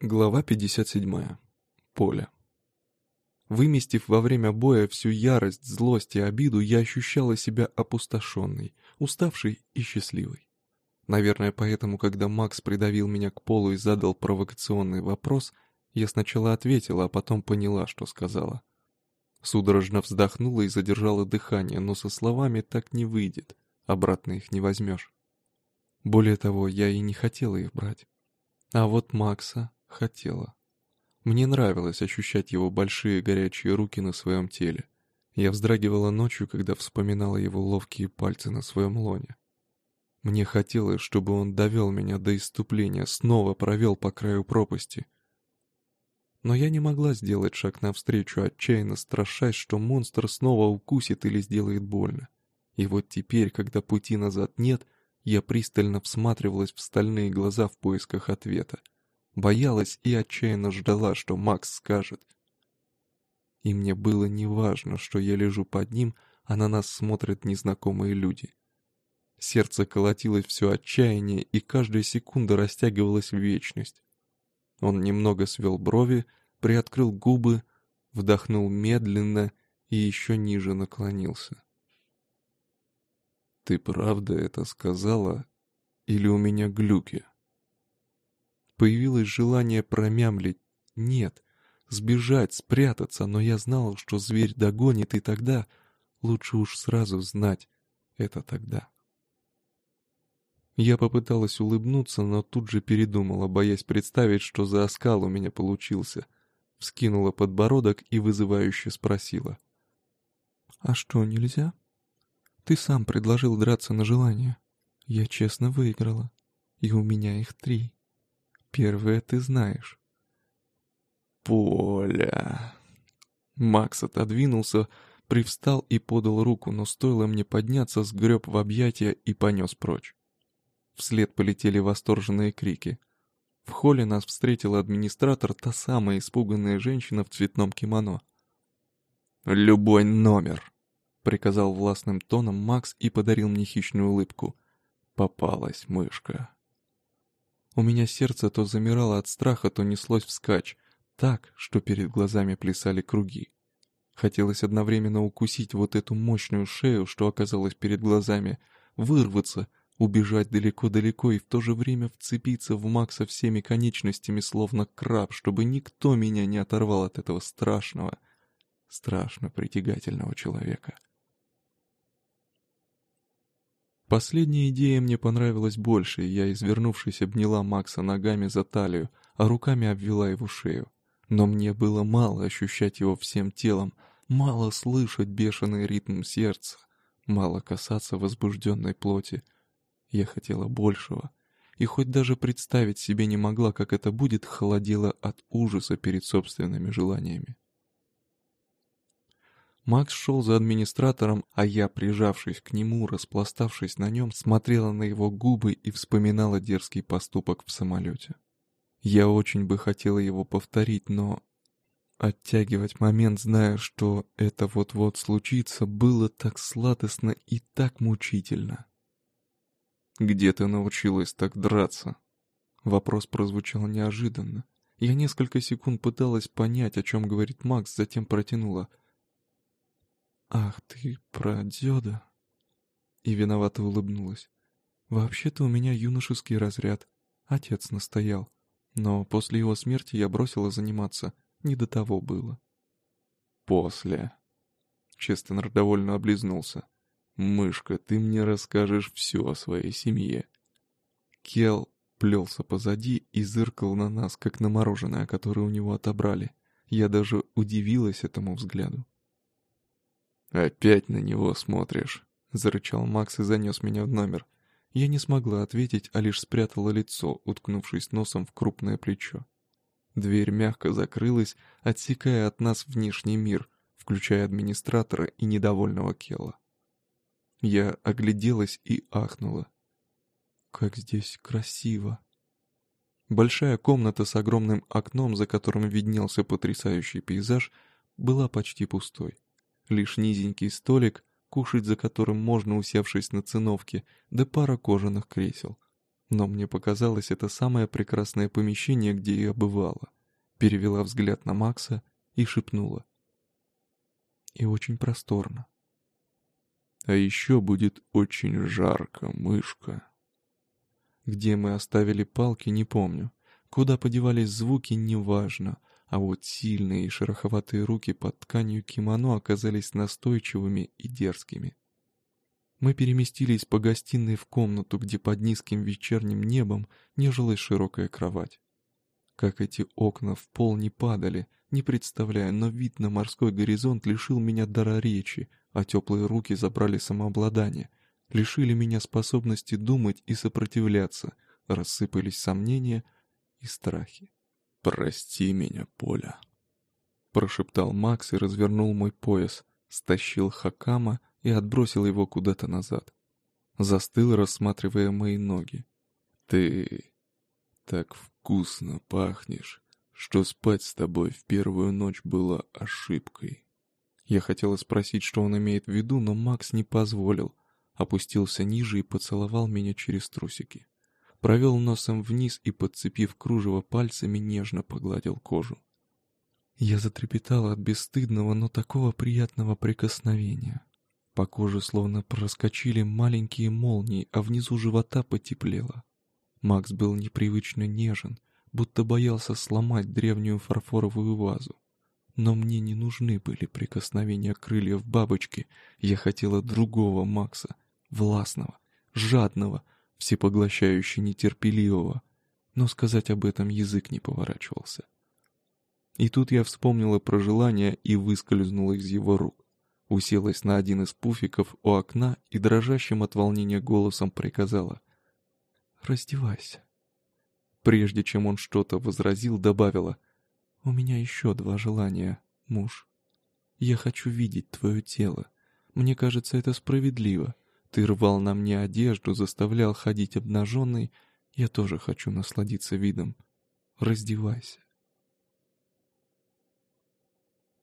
Глава 57. Поле. Выместив во время боя всю ярость, злость и обиду, я ощущала себя опустошенной, уставшей и счастливой. Наверное, поэтому, когда Макс придавил меня к полу и задал провокационный вопрос, я сначала ответила, а потом поняла, что сказала. Судорожно вздохнула и задержала дыхание, но со словами так не выйдет, обратно их не возьмешь. Более того, я и не хотела их брать. А вот Макса хотела. Мне нравилось ощущать его большие горячие руки на своем теле. Я вздрагивала ночью, когда вспоминала его ловкие пальцы на своем лоне. Мне хотелось, чтобы он довел меня до иступления, снова провел по краю пропасти. Но я не могла сделать шаг навстречу, отчаянно страшась, что монстр снова укусит или сделает больно. И вот теперь, когда пути назад нет, я пристально всматривалась в стальные глаза в поисках ответа боялась и отчаянно ждала, что Макс скажет. И мне было неважно, что я лежу под ним, а на нас смотрят незнакомые люди. Сердце колотилось все отчаяние, и каждая секунда растягивалась в вечность. Он немного свел брови, приоткрыл губы, вдохнул медленно и еще ниже наклонился. «Ты правда это сказала? Или у меня глюки?» Появилось желание промямлить «нет», сбежать, спрятаться, но я знал, что зверь догонит, и тогда лучше уж сразу знать это тогда. Я попыталась улыбнуться, но тут же передумала, боясь представить, что за оскал у меня получился. Вскинула подбородок и вызывающе спросила. «А что, нельзя? Ты сам предложил драться на желание. Я честно выиграла, и у меня их три». Первое ты знаешь. Поля. Макс отодвинулся, привстал и подал руку, но стоило мне подняться, сгреб в объятия и понес прочь. Вслед полетели восторженные крики. В холле нас встретила администратор, та самая испуганная женщина в цветном кимоно. «Любой номер!» — приказал властным тоном Макс и подарил мне хищную улыбку. Попалась мышка. У меня сердце то замирало от страха, то неслось вскачь, так, что перед глазами плясали круги. Хотелось одновременно укусить вот эту мощную шею, что оказалось перед глазами, вырваться, убежать далеко-далеко и в то же время вцепиться в Макса всеми конечностями, словно краб, чтобы никто меня не оторвал от этого страшного, страшно притягательного человека. Последняя идея мне понравилась больше, и я, извернувшись, обняла Макса ногами за талию, а руками обвела его шею. Но мне было мало ощущать его всем телом, мало слышать бешеный ритм сердца, мало касаться возбужденной плоти. Я хотела большего, и хоть даже представить себе не могла, как это будет, холодела от ужаса перед собственными желаниями. Макс шел за администратором, а я, прижавшись к нему, распластавшись на нем, смотрела на его губы и вспоминала дерзкий поступок в самолете. Я очень бы хотела его повторить, но... Оттягивать момент, зная, что это вот-вот случится, было так сладостно и так мучительно. «Где ты научилась так драться?» Вопрос прозвучал неожиданно. Я несколько секунд пыталась понять, о чем говорит Макс, затем протянула — «Ах ты, про Дзёда!» И виновато улыбнулась. «Вообще-то у меня юношеский разряд. Отец настоял. Но после его смерти я бросила заниматься. Не до того было». «После...» Честенер довольно облизнулся. «Мышка, ты мне расскажешь все о своей семье». Кел плелся позади и зыркал на нас, как на мороженое, которое у него отобрали. Я даже удивилась этому взгляду. «Опять на него смотришь», — зарычал Макс и занес меня в номер. Я не смогла ответить, а лишь спрятала лицо, уткнувшись носом в крупное плечо. Дверь мягко закрылась, отсекая от нас внешний мир, включая администратора и недовольного Кела. Я огляделась и ахнула. «Как здесь красиво!» Большая комната с огромным окном, за которым виднелся потрясающий пейзаж, была почти пустой. Лишь низенький столик, кушать за которым можно, усевшись на циновке, да пара кожаных кресел. Но мне показалось, это самое прекрасное помещение, где я бывала. Перевела взгляд на Макса и шепнула. И очень просторно. А еще будет очень жарко, мышка. Где мы оставили палки, не помню. Куда подевались звуки, неважно. А вот сильные и шероховатые руки под тканью кимоно оказались настойчивыми и дерзкими. Мы переместились по гостиной в комнату, где под низким вечерним небом нежилась широкая кровать. Как эти окна в пол не падали, не представляя, но вид на морской горизонт лишил меня дара речи, а теплые руки забрали самообладание, лишили меня способности думать и сопротивляться, рассыпались сомнения и страхи. «Прости меня, Поля», — прошептал Макс и развернул мой пояс, стащил хакама и отбросил его куда-то назад. Застыл, рассматривая мои ноги. «Ты так вкусно пахнешь, что спать с тобой в первую ночь было ошибкой». Я хотела спросить, что он имеет в виду, но Макс не позволил. Опустился ниже и поцеловал меня через трусики. Провел носом вниз и, подцепив кружево пальцами, нежно погладил кожу. Я затрепетала от бесстыдного, но такого приятного прикосновения. По коже словно проскочили маленькие молнии, а внизу живота потеплело. Макс был непривычно нежен, будто боялся сломать древнюю фарфоровую вазу. Но мне не нужны были прикосновения крыльев бабочки, я хотела другого Макса, властного, жадного, всепоглощающе нетерпеливого, но сказать об этом язык не поворачивался. И тут я вспомнила про желание и выскользнула из его рук. Уселась на один из пуфиков у окна и дрожащим от волнения голосом приказала «Раздевайся». Прежде чем он что-то возразил, добавила «У меня еще два желания, муж. Я хочу видеть твое тело. Мне кажется, это справедливо. Ты рвал на мне одежду, заставлял ходить обнаженной. Я тоже хочу насладиться видом. Раздевайся».